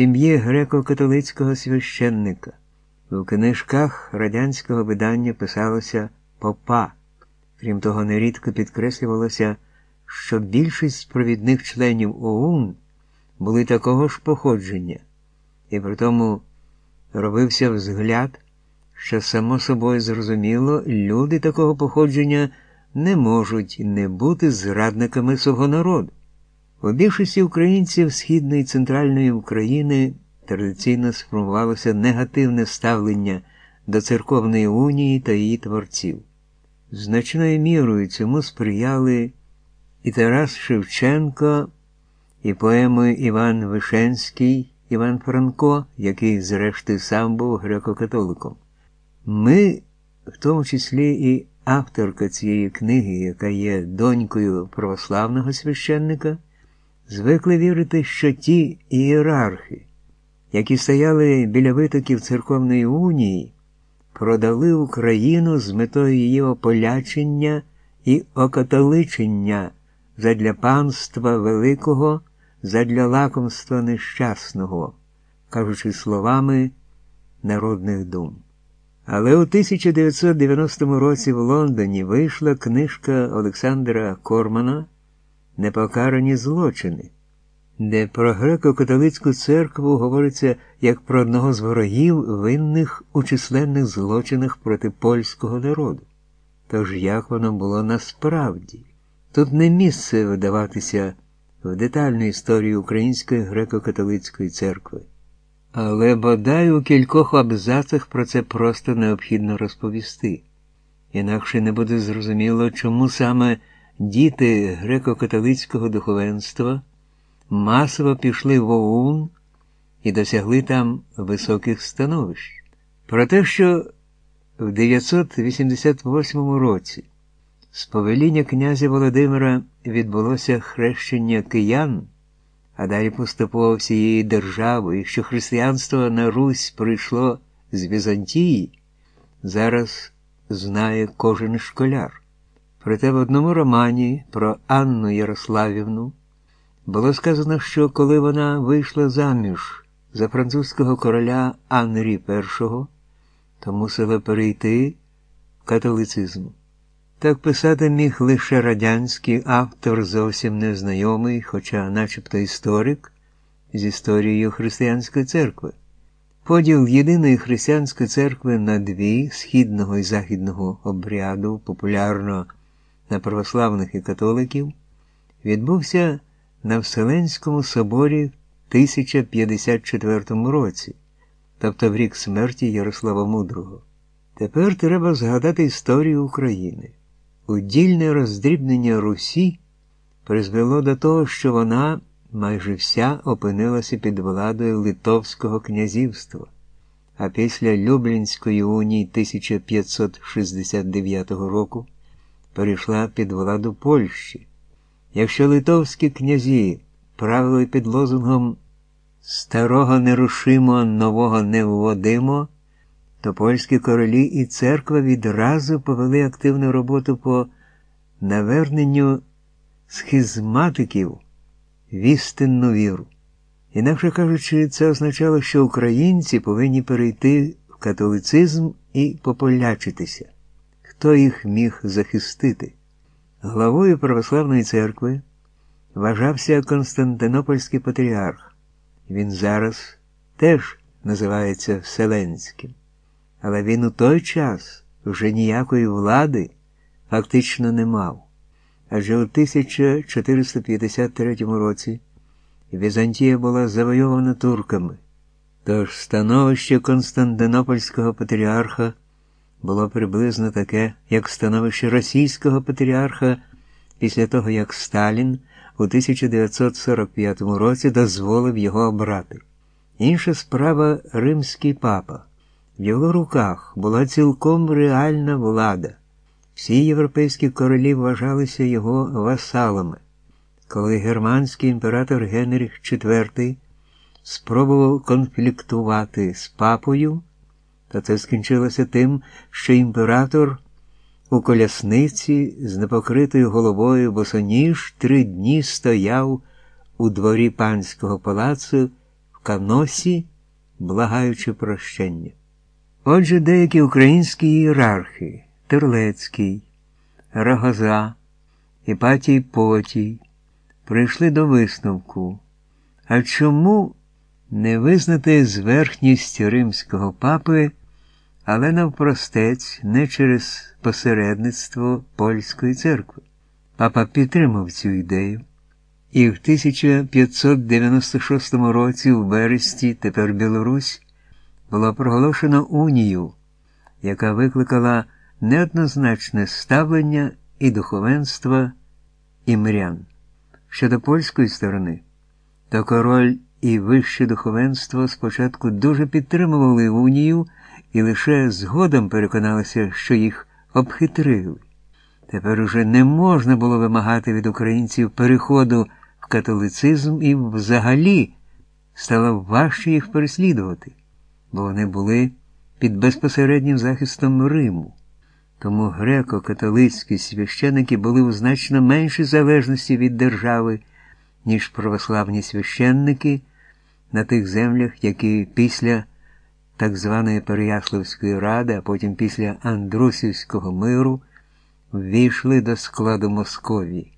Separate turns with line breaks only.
сім'ї греко-католицького священника. У книжках радянського видання писалося попа. Крім того, нерідко підкреслювалося, що більшість провідних членів ОУН були такого ж походження, і при тому робився взгляд, що, само собою зрозуміло, люди такого походження не можуть не бути зрадниками свого народу. У більшості українців Східної і Центральної України традиційно сформувалося негативне ставлення до церковної унії та її творців. Значною мірою цьому сприяли і Тарас Шевченко, і поеми Іван Вишенський, Іван Франко, який, зрештою, сам був греко-католиком. Ми, в тому числі і авторка цієї книги, яка є донькою православного священника, звикли вірити, що ті ієрархи, які стояли біля витоків церковної унії, продали Україну з метою її ополячення і окатоличення задля панства великого, задля лакомства нещасного, кажучи словами народних дум. Але у 1990 році в Лондоні вийшла книжка Олександра Кормана Непокарані злочини, де про греко-католицьку церкву говориться як про одного з ворогів винних у численних злочинах проти польського народу. Тож як воно було насправді? Тут не місце видаватися в детальну історію Української греко-католицької церкви. Але бодай у кількох абзацах про це просто необхідно розповісти. Інакше не буде зрозуміло, чому саме діти греко-католицького духовенства масово пішли в ОУН і досягли там високих становищ. Про те, що в 988 році з повеління князя Володимира відбулося хрещення киян а далі поступово всієї держави, і що християнство на Русь прийшло з Візантії, зараз знає кожен школяр. Проте в одному романі про Анну Ярославівну було сказано, що коли вона вийшла заміж за французького короля Анрі І, то мусила перейти в католицизм. Так писати міг лише радянський автор зовсім незнайомий, хоча начебто історик з історією Християнської церкви. Поділ єдиної християнської церкви на дві східного і західного обряду, популярно на православних і католиків, відбувся на Вселенському соборі в 1054 році, тобто в рік смерті Ярослава Мудрого. Тепер треба згадати історію України. Удільне роздрібнення Русі призвело до того, що вона майже вся опинилася під владою Литовського князівства, а після Люблінської унії 1569 року перейшла під владу Польщі. Якщо литовські князі правили під лозунгом Старого нерушимо, нового не вводимо то польські королі і церква відразу повели активну роботу по наверненню схизматиків в істинну віру. Інакше кажучи, це означало, що українці повинні перейти в католицизм і пополячитися. Хто їх міг захистити? Главою православної церкви вважався Константинопольський патріарх. Він зараз теж називається Вселенським. Але він у той час вже ніякої влади фактично не мав. Адже у 1453 році Візантія була завойована турками, тож становище Константинопольського патріарха було приблизно таке, як становище російського патріарха після того, як Сталін у 1945 році дозволив його обрати. Інша справа римський папа. В його руках була цілком реальна влада. Всі європейські королі вважалися його васалами. Коли германський імператор Генріх IV спробував конфліктувати з папою, то це скінчилося тим, що імператор у колясниці з непокритою головою босоніж три дні стояв у дворі панського палацу в каносі, благаючи прощення. Отже, деякі українські ієрархи Терлецький, Рогоза, Іпатій Потій прийшли до висновку. А чому не визнати зверхність римського папи, але навпростець не через посередництво польської церкви? Папа підтримав цю ідею. І в 1596 році у Бересті, тепер Білорусь, було проголошено унію, яка викликала неоднозначне ставлення і духовенства і мирян. Щодо польської сторони, то король і вище духовенство спочатку дуже підтримували унію і лише згодом переконалися, що їх обхитрили. Тепер уже не можна було вимагати від українців переходу в католицизм і взагалі стало важче їх переслідувати, бо вони були під безпосереднім захистом Риму. Тому греко-католицькі священики були у значно меншій залежності від держави, ніж православні священники на тих землях, які після так званої Переяславської ради, а потім після Андрусівського миру ввійшли до складу Московії.